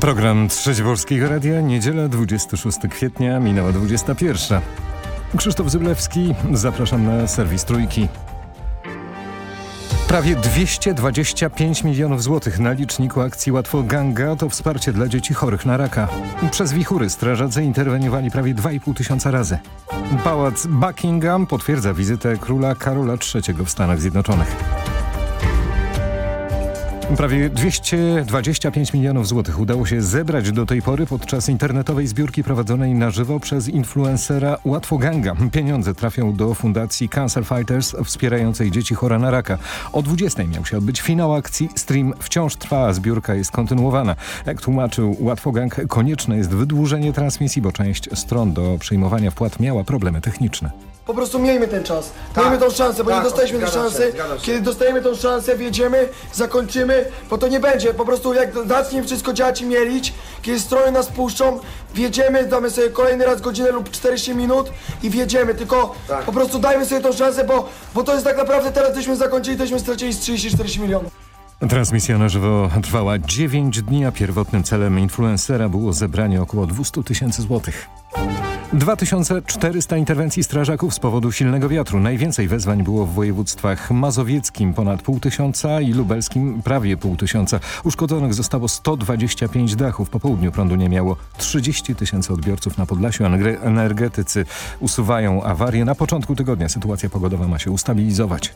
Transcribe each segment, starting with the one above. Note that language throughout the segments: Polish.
Program Trzeci Polskiego Radia, niedziela 26 kwietnia, minęła 21. Krzysztof Zyblewski, zapraszam na serwis Trójki. Prawie 225 milionów złotych na liczniku akcji Łatwo Ganga to wsparcie dla dzieci chorych na raka. Przez wichury strażacy interweniowali prawie 2,5 tysiąca razy. Pałac Buckingham potwierdza wizytę króla Karola III w Stanach Zjednoczonych. Prawie 225 milionów złotych udało się zebrać do tej pory podczas internetowej zbiórki prowadzonej na żywo przez influencera Łatwoganga. Pieniądze trafią do fundacji Cancer Fighters wspierającej dzieci chore na raka. O 20 miał się odbyć finał akcji. Stream wciąż trwa, a zbiórka jest kontynuowana. Jak tłumaczył Łatwogang, konieczne jest wydłużenie transmisji, bo część stron do przyjmowania wpłat miała problemy techniczne. Po prostu miejmy ten czas, Tak, miejmy tą szansę, bo tak, nie dostaliśmy tej szansy. się. Kiedy dostajemy tą szansę, wjedziemy, zakończymy, bo to nie będzie. Po prostu jak zacznie wszystko działać i mielić, kiedy strony nas puszczą, wjedziemy, damy sobie kolejny raz godzinę lub 40 minut i wjedziemy. Tylko Tak. po prostu dajmy sobie tą szansę, bo, bo to jest tak naprawdę teraz, gdyśmy zakończyli, tośmy stracili z 30-40 milionów. Transmisja na żywo trwała 9 dni, a pierwotnym celem influencera było zebranie około 200 tysięcy złotych. 2400 interwencji strażaków z powodu silnego wiatru. Najwięcej wezwań było w województwach mazowieckim ponad pół tysiąca i lubelskim prawie pół tysiąca. Uszkodzonych zostało 125 dachów. Po południu prądu nie miało 30 tysięcy odbiorców na Podlasiu. Energe- Energetycy usuwają awarię. Na początku tygodnia sytuacja pogodowa ma się ustabilizować.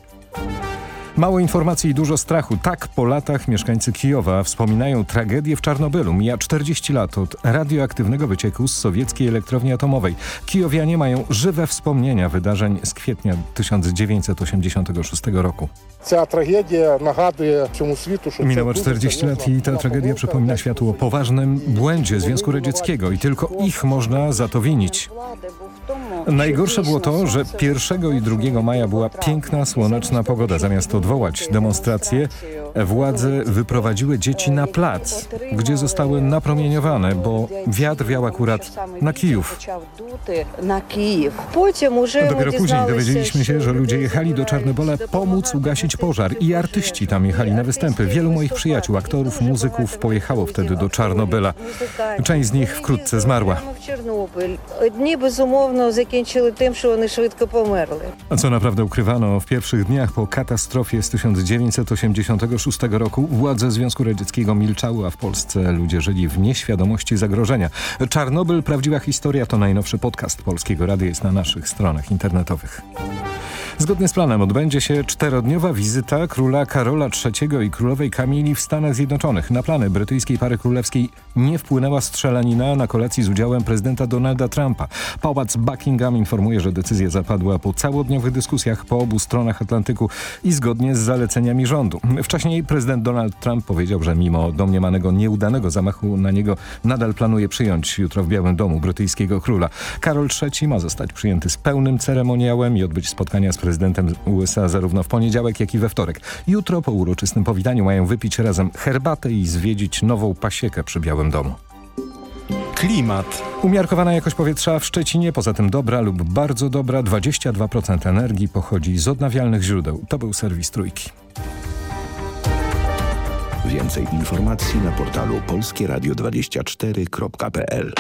Mało informacji i dużo strachu. Tak po latach mieszkańcy Kijowa wspominają tragedię w Czarnobylu. Mija 40 lat od radioaktywnego wycieku z sowieckiej elektrowni atomowej. Kijowianie mają żywe wspomnienia wydarzeń z kwietnia 1986 roku. Ta tragedia. Minęło 40 lat i ta tragedia przypomina światu o poważnym błędzie Związku Radzieckiego i tylko ich można za to winić. Najgorsze było to, że 1 i 2 maja była piękna, słoneczna pogoda. Zamiast odwołać demonstracje, władze wyprowadziły dzieci na plac, gdzie zostały napromieniowane, bo wiatr wiał akurat na Kijów. Dopiero później dowiedzieliśmy się, że ludzie jechali do Czarnobole pomóc ugasić pożar i artyści tam jechali na występy. Wielu moich przyjaciół, aktorów, muzyków pojechało wtedy do Czarnobyla. Część z nich wkrótce zmarła. Dni bezumowno z закінчили тим, що вони швидко померли. A co naprawdę ukrywano w pierwszych dniach po katastrofie z 1986 roku, władze Związku Radzieckiego milczały, a w Polsce ludzie żyli w nieświadomości zagrożenia. Czarnobyl, prawdziwa historia to najnowszy podcast Polskiego Radia jest na naszych stronach internetowych. Zgodnie z planem odbędzie się czterodniowa wizyta króla Karola III i królowej Kamili w Stanach Zjednoczonych. Na plany brytyjskiej pary królewskiej nie wpłynęła strzelanina na kolacji z udziałem prezydenta Donalda Trumpa. Pałac Buckingham informuje, że decyzja zapadła po całodniowych dyskusjach po obu stronach Atlantyku i zgodnie z zaleceniami rządu. Wcześniej prezydent Donald Trump powiedział, że mimo domniemanego nieudanego zamachu na niego nadal planuje przyjąć jutro w Białym Domu brytyjskiego króla. Karol III ma zostać przyjęty z pełnym ceremoniałem i odbyć spotkania z prezydentem USA zarówno w poniedziałek, jak i we wtorek. Jutro po uroczystym powitaniu mają wypić razem herbatę i zwiedzić nową pasiekę przy Białym Domu. Klimat. Umiarkowana jakość powietrza w Szczecinie, poza tym dobra lub bardzo dobra, 22% energii pochodzi z odnawialnych źródeł. To był serwis Trójki. Więcej informacji na portalu polskieradio24.pl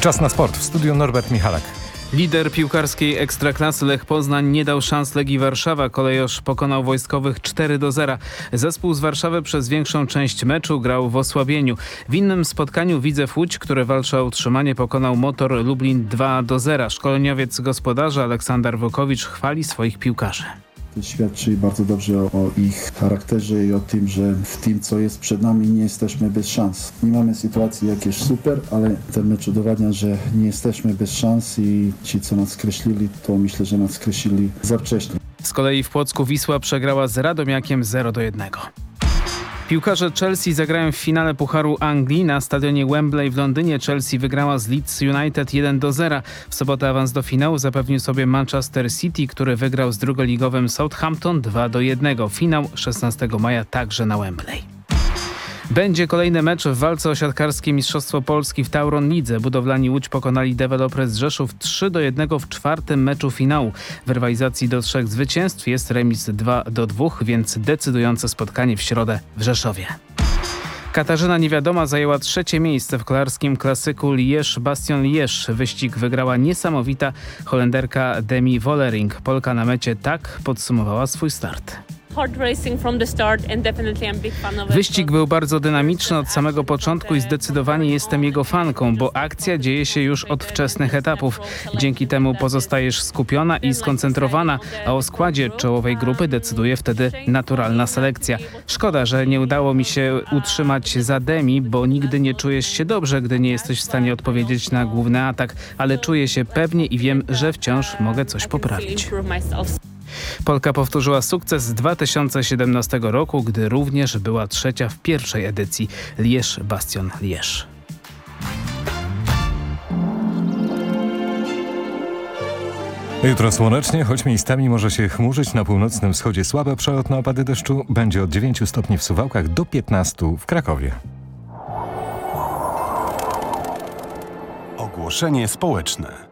Czas na sport. W studiu Norbert Michalak. Lider piłkarskiej Ekstraklasy Lech Poznań nie dał szans Legii Warszawa. Kolejosz pokonał wojskowych 4 do 0. Zespół z Warszawy przez większą część meczu grał w osłabieniu. W innym spotkaniu Widzew Łódź, który walczy o utrzymanie, pokonał Motor Lublin 2 do 0. Szkoleniowiec gospodarza Aleksander Wokowicz chwali swoich piłkarzy. To świadczy bardzo dobrze o ich charakterze i o tym, że w tym, co jest przed nami, nie jesteśmy bez szans. Nie mamy sytuacji jakieś super, ale ten mecz udowadnia, że nie jesteśmy bez szans i ci, co nas skreślili, to myślę, że nas skreślili za wcześnie. Z kolei w Płocku Wisła przegrała z Radomiakiem 0 do 1. Piłkarze Chelsea zagrają w finale Pucharu Anglii na stadionie Wembley w Londynie. Chelsea wygrała z Leeds United 1 do 0. W sobotę awans do finału zapewnił sobie Manchester City, który wygrał z drugoligowym Southampton 2 do 1. Finał 16 maja także na Wembley. Będzie kolejny mecz w walce o siatkarskie Mistrzostwo Polski w Tauron Lidze. Budowlani Łódź pokonali deweloper z Rzeszów 3 do 1 w czwartym meczu finału. W rywalizacji do trzech zwycięstw jest remis 2 do 2, więc decydujące spotkanie w środę w Rzeszowie. Katarzyna Niewiadoma zajęła trzecie miejsce w kolarskim klasyku Liège-Bastion-Liège. Wyścig wygrała niesamowita Holenderka Demi Wollering. Polka na mecie tak podsumowała swój start. Wyścig był bardzo dynamiczny od samego początku i zdecydowanie jestem jego fanką, bo akcja dzieje się już od wczesnych etapów. Dzięki temu pozostajesz skupiona i skoncentrowana, a o składzie czołowej grupy decyduje wtedy naturalna selekcja. Szkoda, że nie udało mi się utrzymać za Demi, bo nigdy nie czujesz się dobrze, gdy nie jesteś w stanie odpowiedzieć na główny atak, ale czuję się pewnie i wiem, że wciąż mogę coś poprawić. Polka powtórzyła sukces z 2017 roku, gdy również była trzecia w pierwszej edycji Liège Bastion Liège. Jutro słonecznie, choć miejscami może się chmurzyć. Na północnym wschodzie słabe przelotne opady deszczu. Będzie od 9 stopni w Suwałkach do 15 w Krakowie. Ogłoszenie społeczne.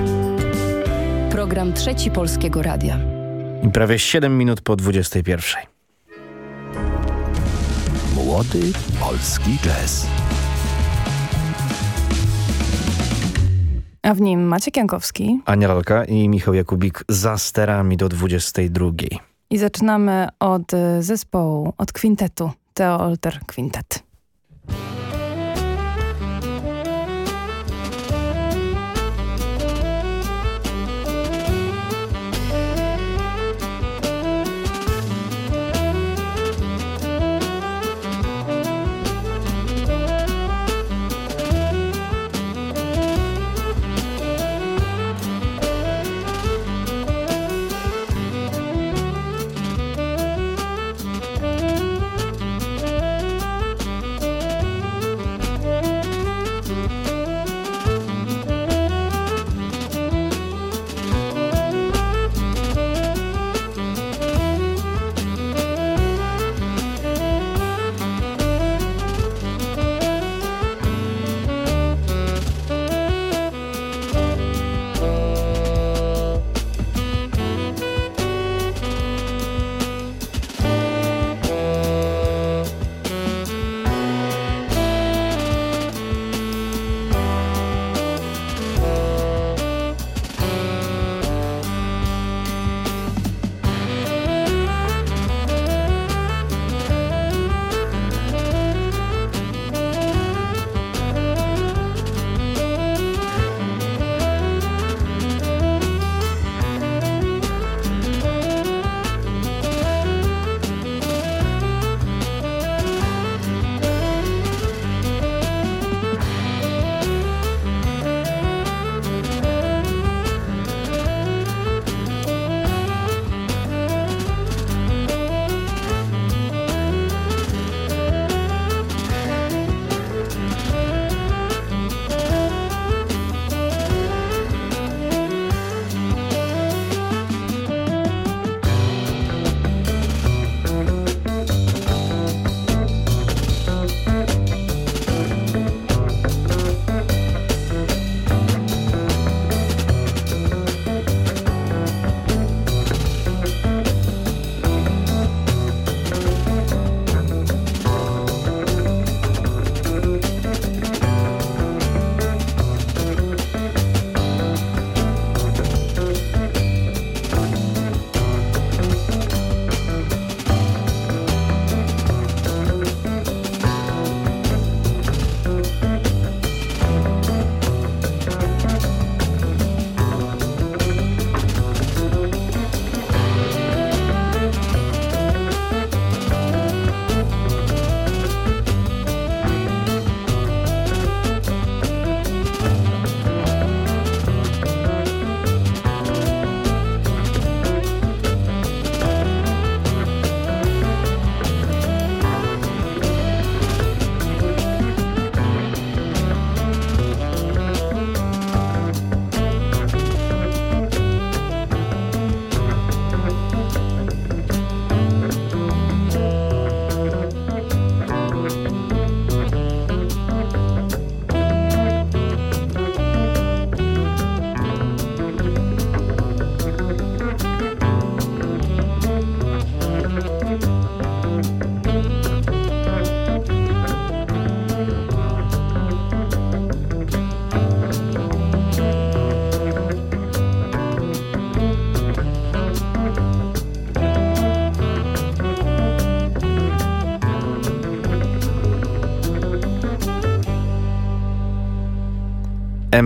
Program Trzeci Polskiego Radia. Prawie 7 minut po 21. Młody polski jazz. A w nim Maciek Jankowski. Ania Lalka i Michał Jakubik za sterami do 22. I zaczynamy od zespołu, od kwintetu. Theo Alter Quintet.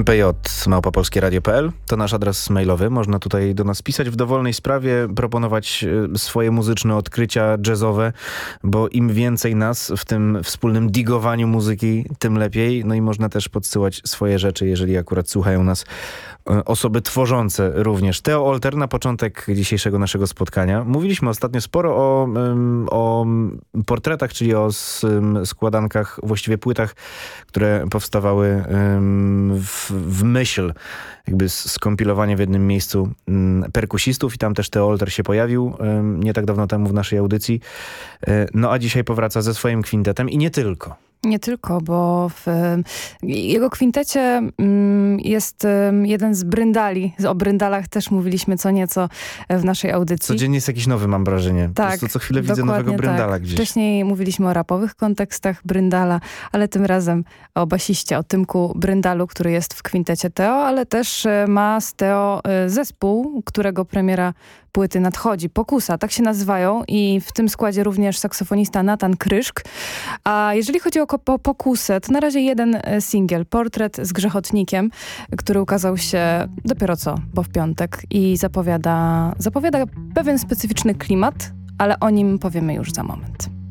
mpj.małpopolskieradio.pl to nasz adres mailowy. Można tutaj do nas pisać w dowolnej sprawie, proponować e, swoje muzyczne odkrycia jazzowe, bo im więcej nas w tym wspólnym digowaniu muzyki, tym lepiej. No i można też podsyłać swoje rzeczy, jeżeli akurat słuchają nas osoby tworzące również. Teo Olter na początek dzisiejszego naszego spotkania. Mówiliśmy ostatnio sporo o, o portretach, czyli o składankach, właściwie płytach, które powstawały w, w myśl, jakby skompilowanie w jednym miejscu mm, perkusistów i tam też Teo Olter się pojawił nie tak dawno temu w naszej audycji. E, No a dzisiaj powraca ze swoim kwintetem i nie tylko. Nie tylko, bo w em, jego kwintecie mm, jest jeden z bryndali. O bryndalach też mówiliśmy co nieco w naszej audycji. Codziennie jest jakiś nowy, mam wrażenie. Po Tak, prostu co chwilę widzę nowego bryndala tak. gdzieś. Wcześniej mówiliśmy o rapowych kontekstach Bryndala, ale tym razem o basiście, o Tymku Bryndalu, który jest w kwintecie Teo, ale też e, ma z Teo e, zespół, którego premiera płyty nadchodzi. Pokusa, tak się nazywają i w tym składzie również saksofonista Natan Kryszk. A jeżeli chodzi o Pokusę, to na razie jeden e, singiel, Portret z grzechotnikiem, który ukazał się dopiero co, bo w piątek i zapowiada, zapowiada pewien specyficzny klimat, ale o nim powiemy już za moment.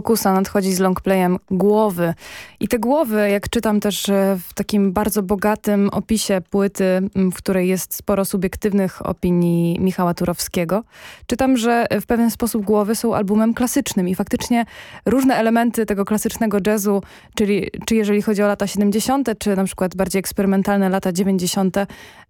Pokusa nadchodzi z longplayem Głowy. I te głowy, jak czytam też e, w takim bardzo bogatym opisie płyty, w której jest sporo subiektywnych opinii Michała Turowskiego, czytam, że w pewien sposób głowy są albumem klasycznym i faktycznie różne elementy tego klasycznego jazzu, czyli czy jeżeli chodzi o lata 70., czy na przykład bardziej eksperymentalne lata 90.,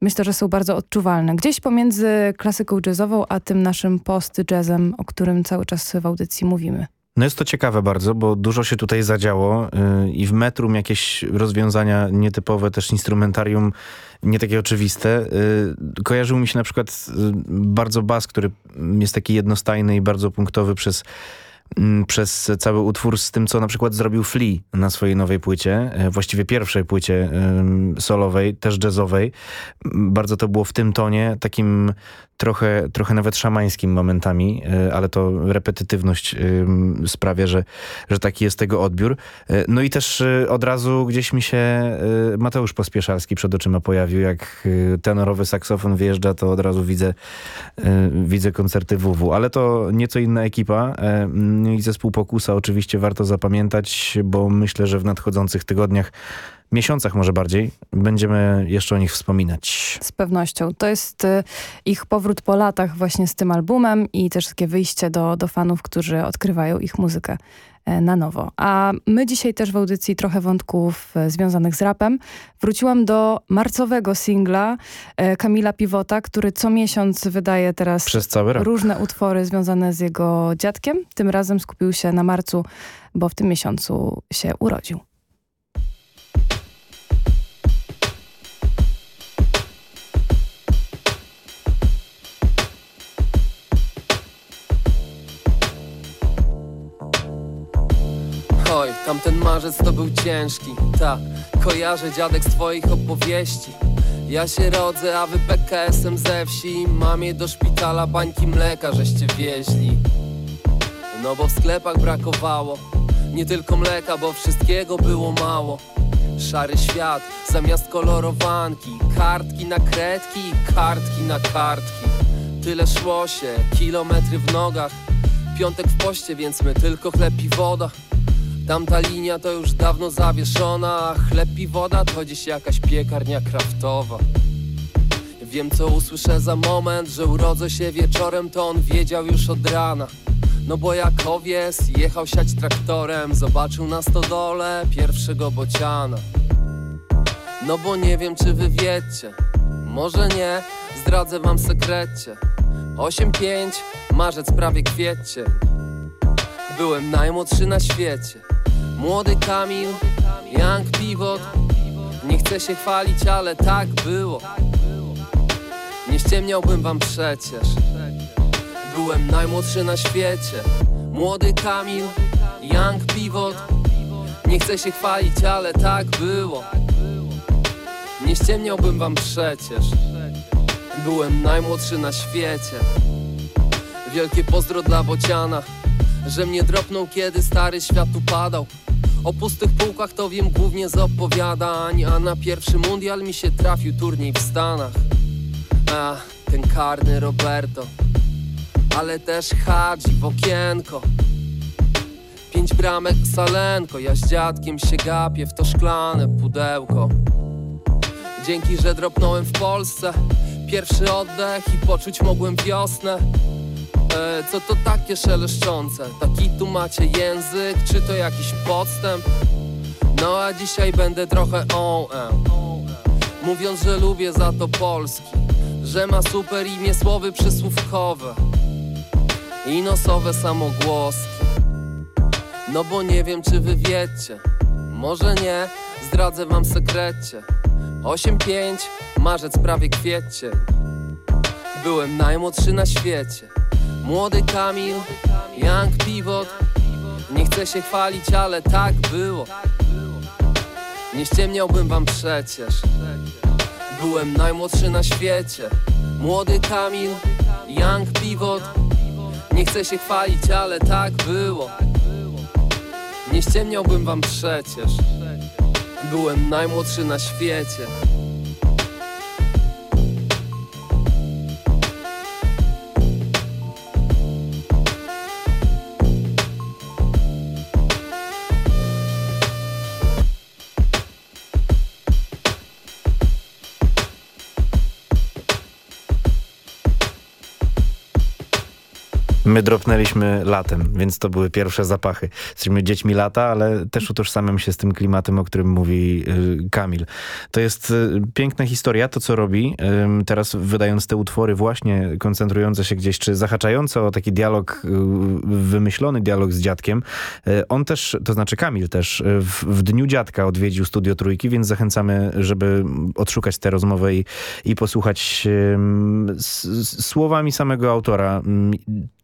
myślę, że są bardzo odczuwalne. Gdzieś pomiędzy klasyką jazzową, a tym naszym post-jazzem, o którym cały czas w audycji mówimy. No jest to ciekawe bardzo, bo dużo się tutaj zadziało yy, i w metrum jakieś rozwiązania nietypowe, też instrumentarium nie takie oczywiste. Yy, kojarzył mi się na przykład yy, bardzo bas, który jest taki jednostajny i bardzo punktowy przez mm, przez cały utwór z tym, co na przykład zrobił Flea na swojej nowej płycie, e, właściwie pierwszej płycie solowej, też jazzowej. Bardzo to było w tym tonie, takim trochę, trochę nawet szamańskim momentami, e, ale to repetytywność sprawia, że, że taki jest tego odbiór. E, no i też e, od razu gdzieś mi się Mateusz Pospieszalski przed oczyma pojawił. Jak tenorowy saksofon wjeżdża, to od razu widzę, widzę koncerty WW. Ale to nieco inna ekipa no i zespół Pokusa oczywiście warto zapamiętać, bo myślę, że w nadchodzących tygodniach miesiącach może bardziej będziemy jeszcze o nich wspominać. Z pewnością. To jest y, ich powrót po latach właśnie z tym albumem i też takie wyjście do, do fanów, którzy odkrywają ich muzykę e, na nowo. A my dzisiaj też w audycji trochę wątków e, związanych z rapem. Wróciłam do marcowego singla e, Kamila Piwota, który co miesiąc wydaje teraz różne utwory związane z jego dziadkiem. Tym razem skupił się na marcu, bo w tym miesiącu się urodził. Oj, tamten marzec to był ciężki Tak, kojarzę dziadek z twoich opowieści. Ja się rodzę, a wy PKS-em ze wsi. Mamie do szpitala bańki mleka żeście wieźli. No bo w sklepach brakowało Nie tylko mleka, bo wszystkiego było mało. Szary świat zamiast kolorowanki. Kartki na kredki, kartki na kartki. Tyle szło się, kilometry w nogach. Piątek w poście, więc my tylko chleb i woda Tamta linia to już dawno zawieszona. A Chleb i woda to dziś jakaś piekarnia kraftowa. Wiem co usłyszę za moment, że urodzę się wieczorem To on wiedział już od rana. No bo jak owies jechał siać traktorem Zobaczył na stodole pierwszego bociana. No bo nie wiem czy wy wiecie Może nie, zdradzę wam sekrecie. 8-5, marzec prawie kwiecień Byłem najmłodszy na świecie Młody Kamil, Young Pivot. Nie chcę się chwalić, ale tak było. Nie ściemniałbym wam przecież. Byłem najmłodszy na świecie. Młody Kamil, Young Pivot. Nie chcę się chwalić, ale tak było. Nie ściemniałbym wam przecież. Byłem najmłodszy na świecie. Wielkie pozdro dla Bociana Że mnie dropnął kiedy stary świat upadał o pustych półkach to wiem głównie z opowiadań A na pierwszy mundial mi się trafił turniej w Stanach. A, ten karny Roberto Ale też Hadzi w okienko. Pięć bramek salenko Ja z dziadkiem się gapię w to szklane pudełko. Dzięki, że dropnąłem w Polsce Pierwszy oddech i poczuć mogłem wiosnę E, co to takie szeleszczące? Taki tu macie język, czy to jakiś podstęp? No a dzisiaj będę trochę on Mówiąc, że lubię za to Polski Że ma super imię słowy przysłówkowe I nosowe samogłoski. No bo nie wiem czy wy wiecie Może nie, zdradzę wam sekrecie. 8-5, marzec prawie kwiecie Byłem najmłodszy na świecie Młody Kamil, Young Pivot. Nie chcę się chwalić, ale tak było. Nie ściemniałbym wam przecież. Byłem najmłodszy na świecie. Młody Kamil, Young Pivot. Nie chcę się chwalić, ale tak było. Nie ściemniałbym wam przecież. Byłem najmłodszy na świecie My dropnęliśmy latem, więc to były pierwsze zapachy. Jesteśmy dziećmi lata, ale też utożsamiam się z tym klimatem, o którym mówi y, Kamil. To jest y, piękna historia, to co robi. Teraz wydając te utwory właśnie koncentrujące się gdzieś, czy zahaczające o taki dialog, y, wymyślony dialog z dziadkiem. On też, to znaczy Kamil też, w, w Dniu Dziadka odwiedził Studio Trójki, więc zachęcamy, żeby odszukać tę rozmowę i, i posłuchać słowami samego autora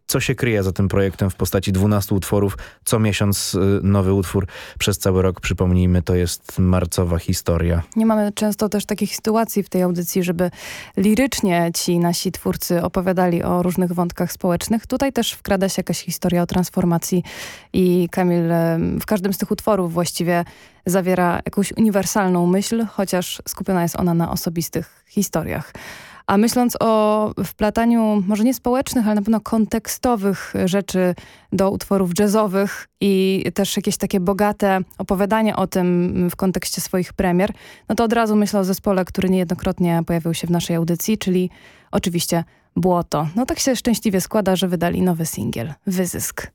co się kryje za tym projektem w postaci 12 utworów. Co miesiąc y, nowy utwór przez cały rok. Przypomnijmy, to jest marcowa historia. Nie mamy często też takich sytuacji w tej audycji, żeby lirycznie ci nasi twórcy opowiadali o różnych wątkach społecznych. Tutaj też wkrada się jakaś historia o transformacji i Kamil w każdym z tych utworów właściwie zawiera jakąś uniwersalną myśl, chociaż skupiona jest ona na osobistych historiach. A myśląc o wplataniu może nie społecznych, ale na pewno kontekstowych rzeczy do utworów jazzowych i też jakieś takie bogate opowiadanie o tym w kontekście swoich premier, no to od razu myślę o zespole, który niejednokrotnie pojawił się w naszej audycji, czyli oczywiście Błoto. No tak się szczęśliwie składa, że wydali nowy singiel, Wyzysk.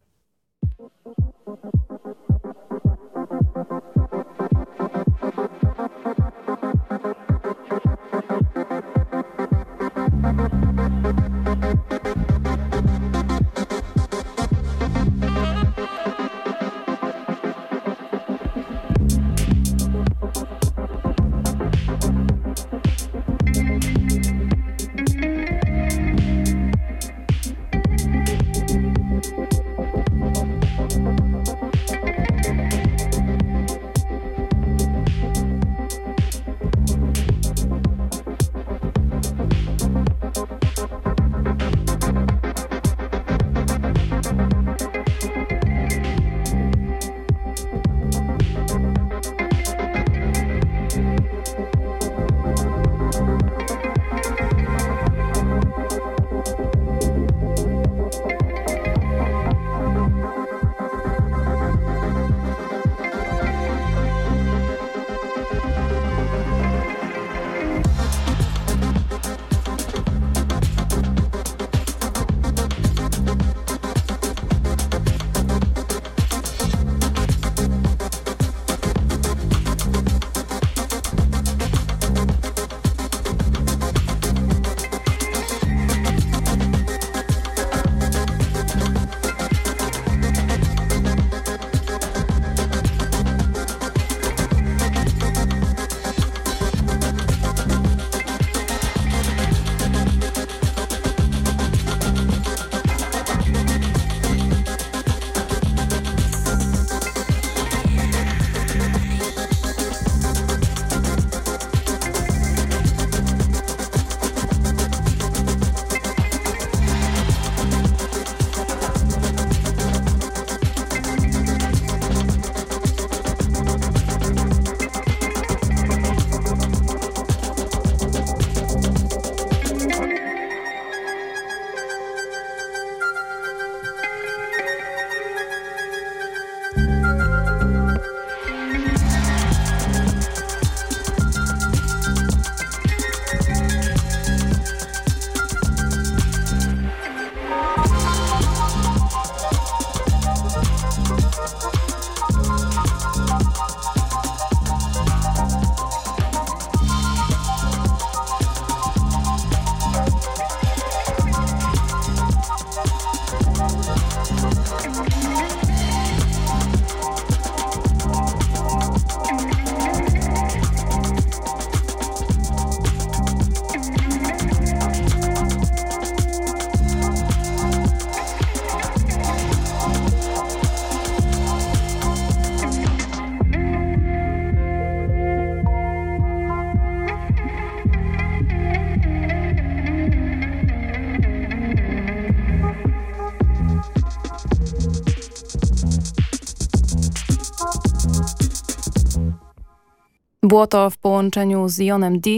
Błoto w połączeniu z Jonem D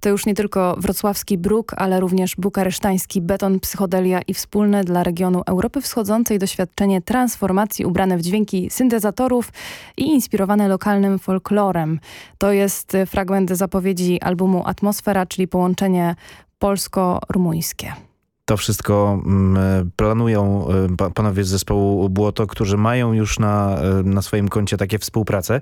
to już nie tylko wrocławski bruk, ale również bukaresztański beton, psychodelia i wspólne dla regionu Europy Wschodzącej doświadczenie transformacji ubrane w dźwięki syntezatorów i inspirowane lokalnym folklorem. To jest fragment zapowiedzi albumu Atmosfera, czyli połączenie polsko-rumuńskie. To wszystko mm, planują y, panowie z zespołu Błoto, którzy mają już na, y, na swoim koncie takie współprace,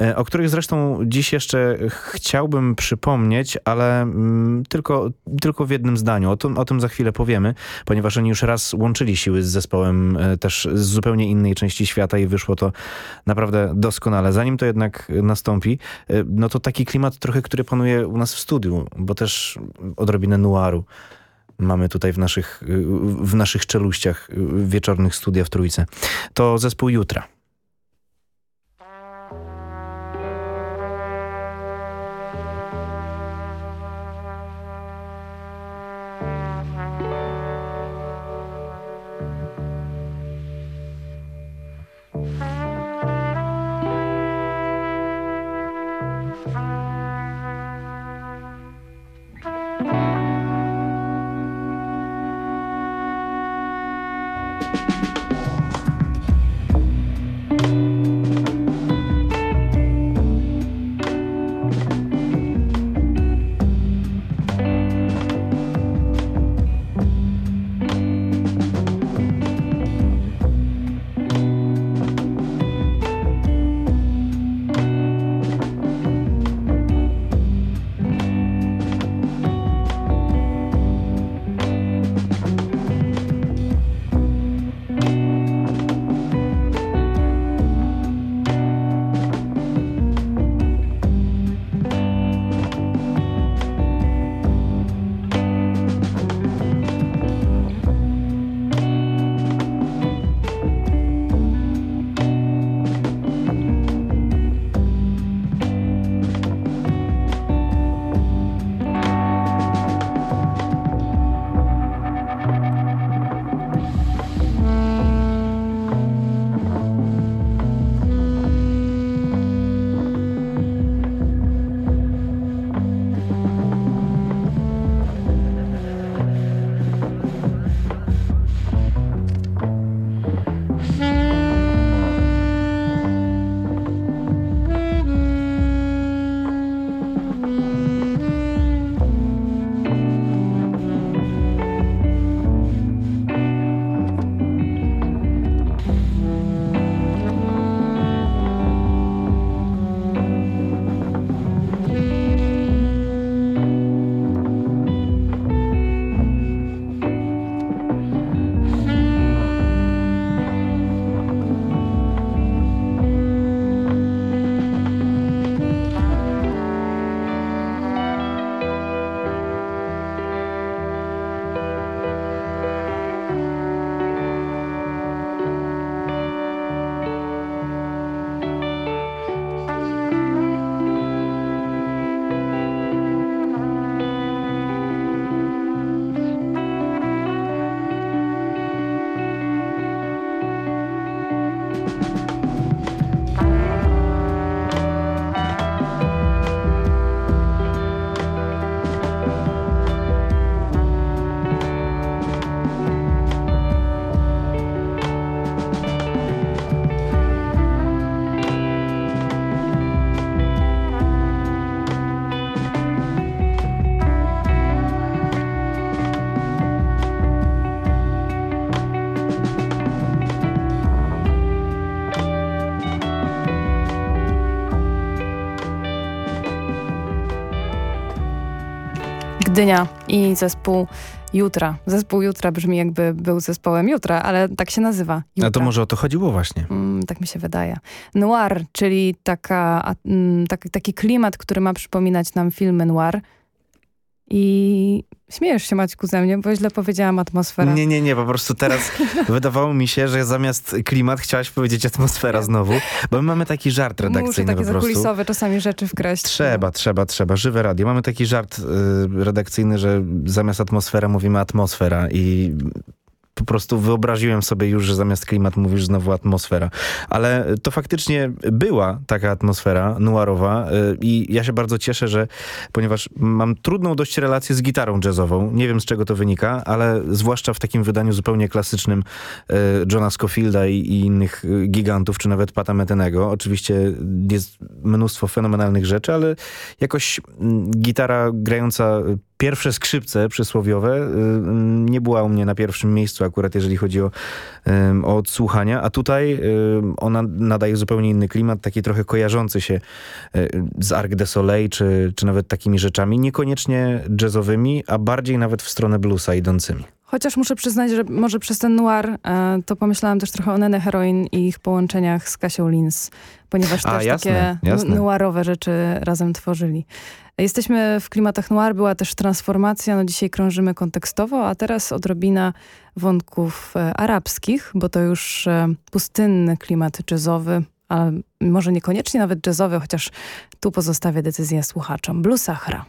y, o których zresztą dziś jeszcze chciałbym przypomnieć, ale mm, tylko, tylko w jednym zdaniu. O tym, o tym za chwilę powiemy, ponieważ oni już raz łączyli siły z zespołem też z zupełnie innej części świata i wyszło to naprawdę doskonale. Zanim to jednak nastąpi, no to taki klimat trochę, który panuje u nas w studiu, bo też odrobinę noiru mamy tutaj w naszych, w naszych czeluściach wieczornych studia w Trójce. To zespół Jutra. Gdynia i zespół Jutra. Zespół Jutra brzmi jakby był zespołem Jutra, ale tak się nazywa. Jutra. A to może o to chodziło właśnie. Mm, tak mi się wydaje. Noir, czyli taka, mm, tak, taki klimat, który ma przypominać nam filmy noir. I Śmiejesz się Maćku ze mnie, bo źle powiedziałam atmosfera. Nie, nie, nie, po prostu teraz wydawało mi się, że zamiast klimat chciałaś powiedzieć atmosfera znowu, bo my mamy taki żart redakcyjny Muszę takie po zakulisowe czasami rzeczy wkreślić. Trzeba, trzeba, trzeba. Żywe radio. Mamy taki żart y, redakcyjny, że zamiast atmosfera mówimy atmosfera i po prostu wyobraziłem sobie już, że zamiast klimat mówisz znowu atmosfera. Ale to faktycznie była taka atmosfera noirowa y, i ja się bardzo cieszę, że ponieważ mam trudną dość relację z gitarą jazzową, nie wiem z czego to wynika, ale zwłaszcza w takim wydaniu zupełnie klasycznym y, Johna Scofielda i, i innych y, gigantów, czy nawet Pata Metenego. Oczywiście jest mnóstwo fenomenalnych rzeczy, ale jakoś mm, gitara grająca pierwsze skrzypce przysłowiowe y, nie była u mnie na pierwszym miejscu akurat, jeżeli chodzi o, o odsłuchania, a tutaj ona nadaje zupełnie inny klimat, taki trochę kojarzący się y, z Arc de Soleil, czy, czy nawet takimi rzeczami, niekoniecznie jazzowymi, a bardziej nawet w stronę bluesa idącymi. Chociaż muszę przyznać, że może przez ten noir e, to pomyślałam też trochę o Nene Heroin i ich połączeniach z Kasią Lins, ponieważ A, też jasne, takie jasne. noirowe rzeczy razem tworzyli. Jesteśmy w klimatach noir, była też transformacja, no dzisiaj krążymy kontekstowo, a teraz odrobina wątków e, arabskich, bo to już e, pustynny klimat jazzowy, ale może niekoniecznie nawet jazzowy, chociaż tu pozostawię decyzję słuchaczom. Blue Sahara.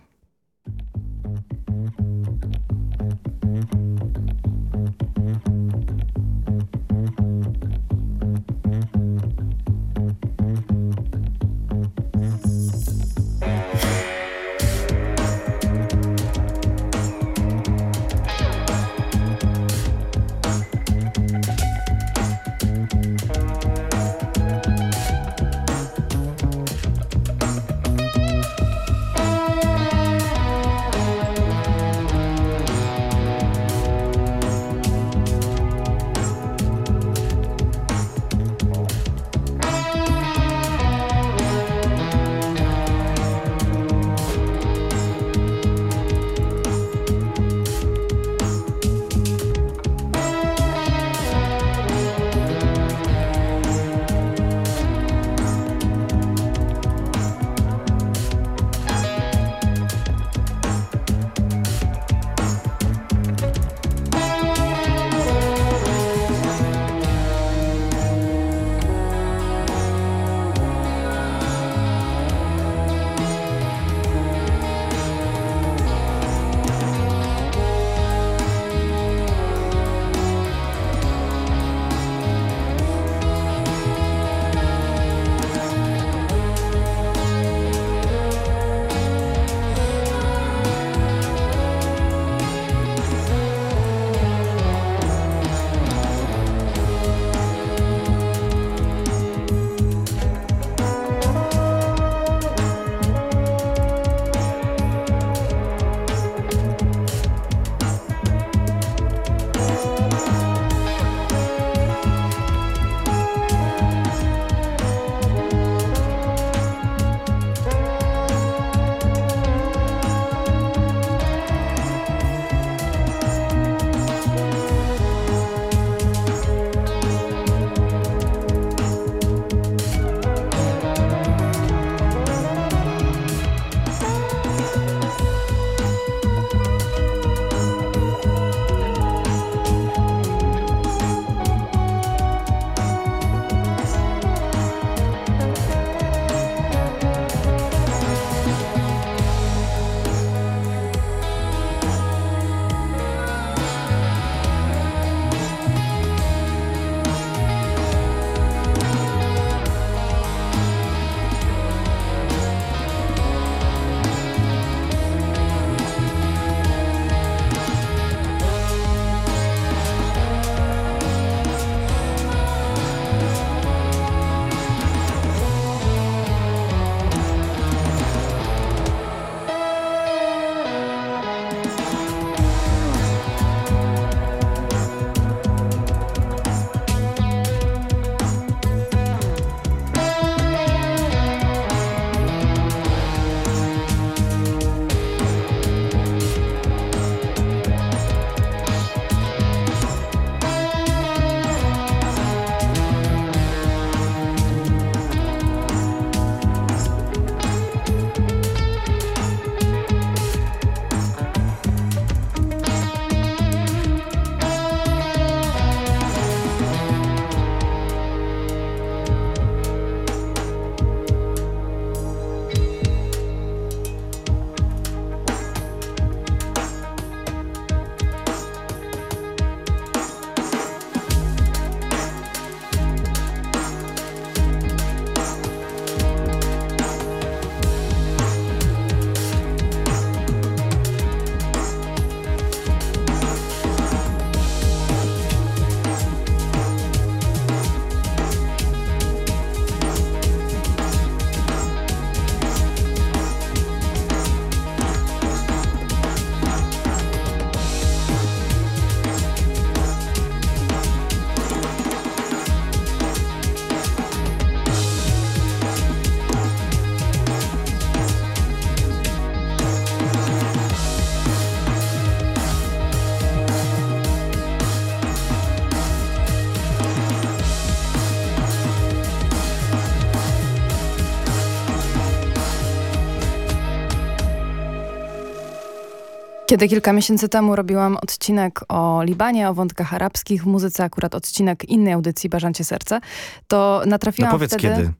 Kiedy kilka miesięcy temu robiłam odcinek o Libanie, o wątkach arabskich w muzyce, akurat odcinek innej audycji Barzancie Serce, to natrafiłam no powiedz wtedy... kiedy.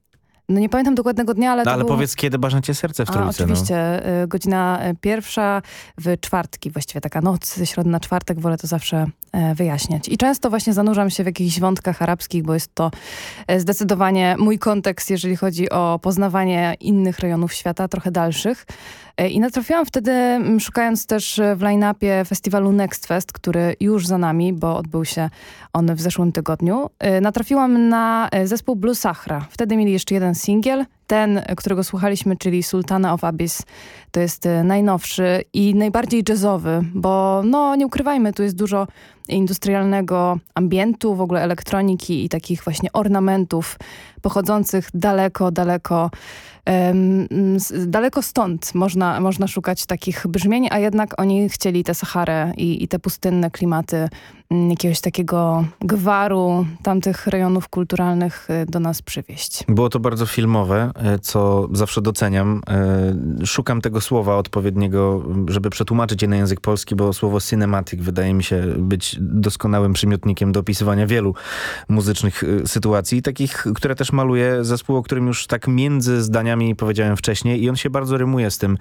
No nie pamiętam dokładnego dnia, ale no, ale powiedz, kiedy Barzancie Serce w Trójce. A, oczywiście. No. Godzina pierwsza w czwartki, właściwie taka noc ze środy na czwartek, wolę to zawsze wyjaśniać. I często właśnie zanurzam się w jakichś wątkach arabskich, bo jest to zdecydowanie mój kontekst, jeżeli chodzi o poznawanie innych rejonów świata, trochę dalszych. I natrafiłam wtedy, szukając też w line-upie festiwalu Next Fest, który już za nami, bo odbył się on w zeszłym tygodniu, natrafiłam na zespół Blue Sahra. Wtedy mieli jeszcze jeden singiel, ten, którego słuchaliśmy, czyli Sultana of Abyss, to jest najnowszy i najbardziej jazzowy, bo no nie ukrywajmy, tu jest dużo industrialnego ambientu, w ogóle elektroniki i takich właśnie ornamentów pochodzących daleko, daleko daleko stąd można, można szukać takich brzmień, a jednak oni chcieli tę Saharę i, i te pustynne klimaty jakiegoś takiego gwaru tamtych rejonów kulturalnych do nas przywieźć. Było to bardzo filmowe, co zawsze doceniam. Szukam tego słowa odpowiedniego, żeby przetłumaczyć je na język polski, bo słowo cinematic wydaje mi się być doskonałym przymiotnikiem do opisywania wielu muzycznych sytuacji, takich, które też maluje zespół, o którym już tak między zdaniami powiedziałem wcześniej i on się bardzo rymuje z tym,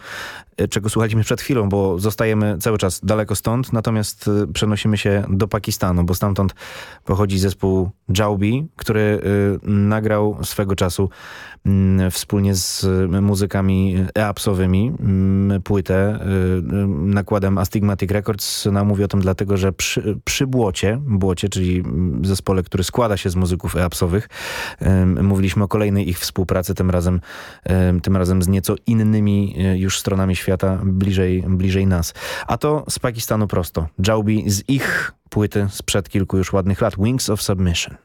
czego słuchaliśmy przed chwilą, bo zostajemy cały czas daleko stąd, natomiast przenosimy się do Pakistanu, bo stamtąd pochodzi zespół Jaubi, który y, nagrał swego czasu y, wspólnie z muzykami eapsowymi y, płytę nakładem Astigmatic Records. No, mówię o tym dlatego, że przy, przy Błocie, Błocie, czyli zespole, który składa się z muzyków eapsowych, mówiliśmy o kolejnej ich współpracy, tym razem, tym razem z nieco innymi już stronami świata, bliżej, bliżej nas. A to z Pakistanu prosto. Jaubi z ich płyty sprzed kilku już ładnych lat, Wings of Submission.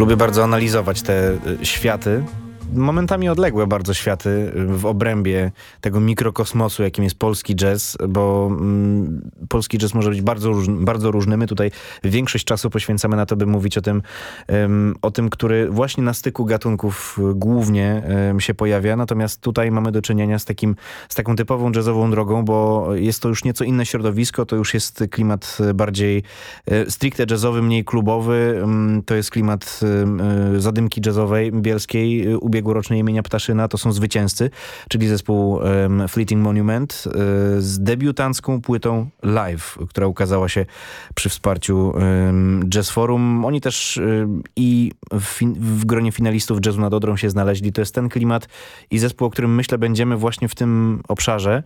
Lubię bardzo analizować te y, światy, momentami odległe bardzo światy y, w obrębie tego mikrokosmosu, jakim jest polski jazz, bo mm, polski jazz może być bardzo, róż, bardzo różny. My tutaj większość czasu poświęcamy na to, by mówić o tym, um, o tym, który właśnie na styku gatunków głównie um, się pojawia. Natomiast tutaj mamy do czynienia z, takim, z taką typową jazzową drogą, bo jest to już nieco inne środowisko, to już jest klimat bardziej e, stricte jazzowy, mniej klubowy. Um, to jest klimat zadymki jazzowej bielskiej, ubiegłej ubiegłoroczne imienia Ptaszyna to są zwycięzcy, czyli zespół um, Fleeting Monument um, z debiutancką płytą Live, która ukazała się przy wsparciu um, Jazz Forum. Oni też i w, w, gronie finalistów Jazzu nad Odrą się znaleźli. To jest ten klimat i zespół, o którym myślę będziemy właśnie w tym obszarze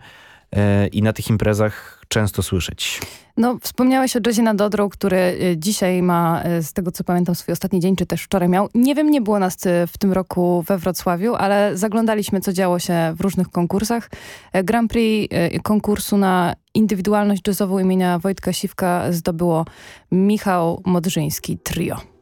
i na tych imprezach często słyszeć. No, wspomniałeś o jazzie nad Odrą, który y, dzisiaj ma, y, z tego co pamiętam, swój ostatni dzień, czy też wczoraj miał. Nie wiem, nie było nas w tym roku we Wrocławiu, ale zaglądaliśmy, co działo się w różnych konkursach. E, Grand Prix konkursu na indywidualność jazzową imienia Wojtka Siwka zdobyło Michał Modrzyński Trio.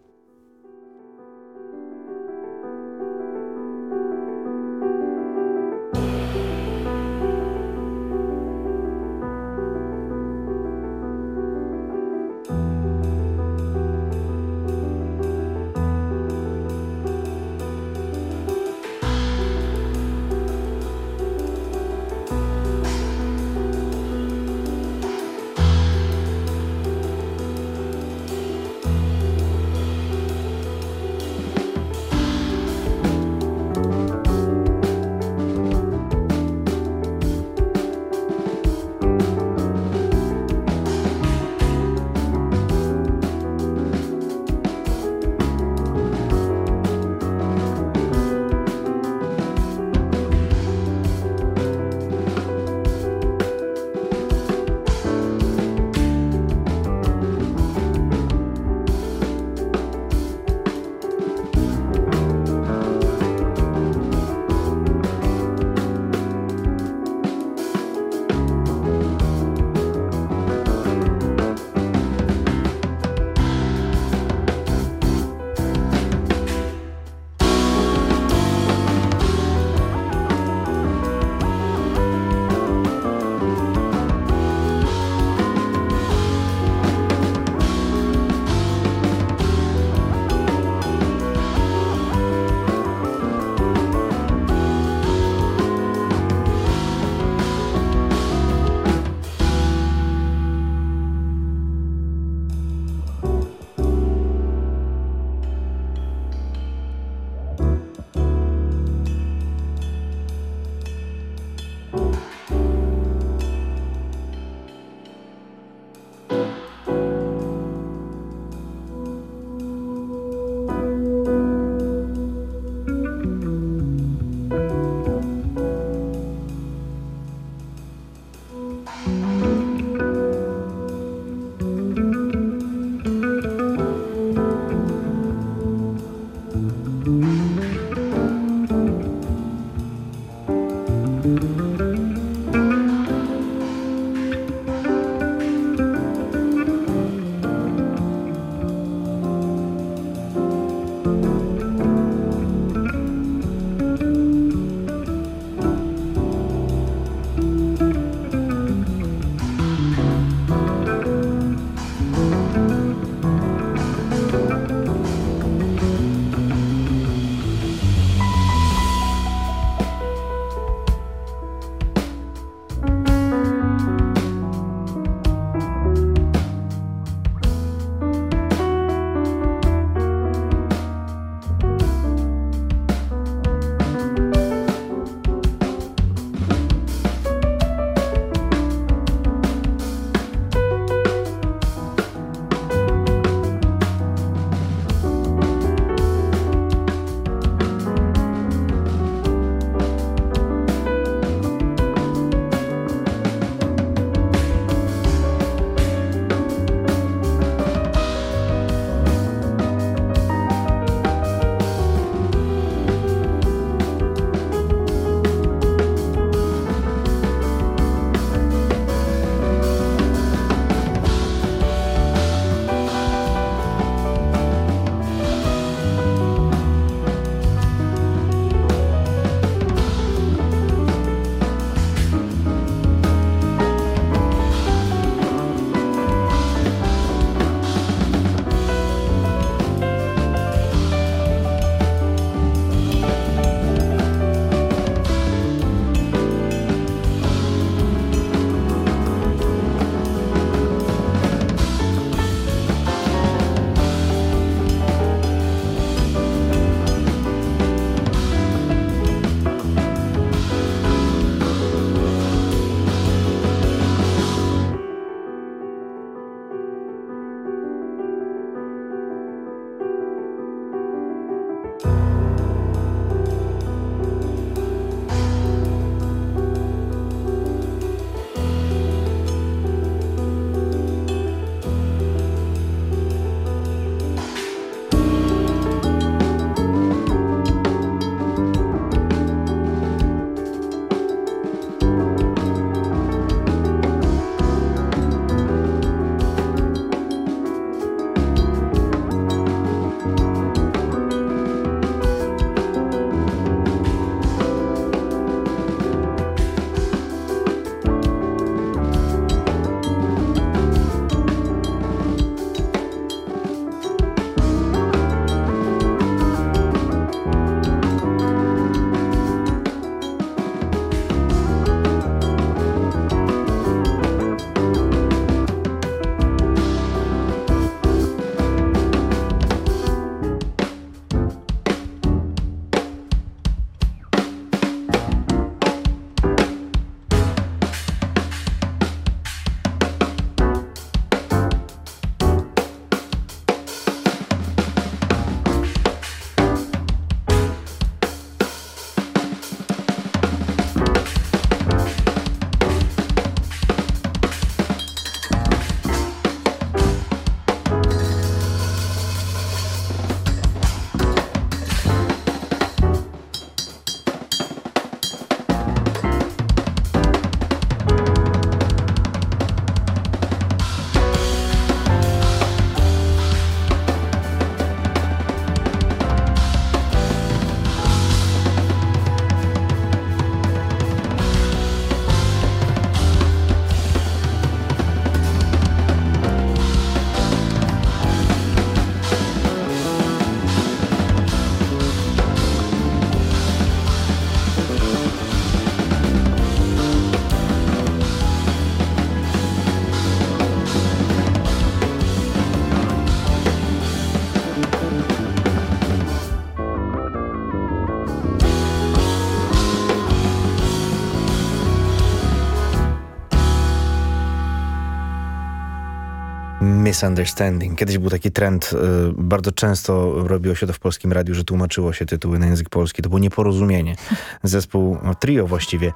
Misunderstanding. Kiedyś był taki trend, y, bardzo często robiło się to w polskim radiu, że tłumaczyło się tytuły na język polski. To było nieporozumienie. Zespół, no, trio właściwie,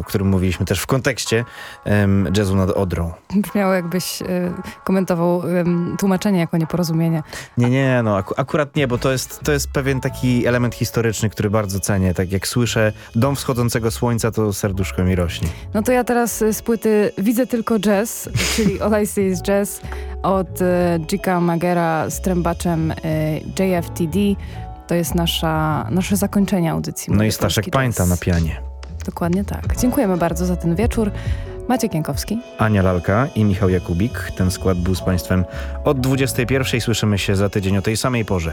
o którym mówiliśmy też w kontekście jazzu nad Odrą. Brzmiało jakbyś y, komentował tłumaczenie jako nieporozumienie. Nie, nie, no aku akurat nie, bo to jest, to jest pewien taki element historyczny, który bardzo cenię. Tak jak słyszę Dom Wschodzącego Słońca, to serduszko mi rośnie. No to ja teraz z płyty Widzę tylko jazz, czyli All I See is Jazz od y, Jika Magera z trębaczem JFTD. To jest nasza, nasze zakończenie audycji. No i Staszek Pańta na pianie. Dokładnie tak. Dziękujemy bardzo za ten wieczór. Maciek Jankowski. Ania Lalka i Michał Jakubik. Ten skład był z Państwem od 21. Słyszymy się za tydzień o tej samej porze.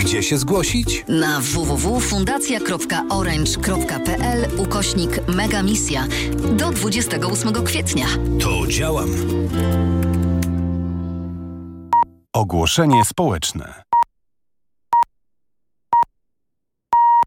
Gdzie się zgłosić? Na www.fundacja.orange.pl ukośnik Mega Misja do 28 kwietnia. To działam. Ogłoszenie społeczne.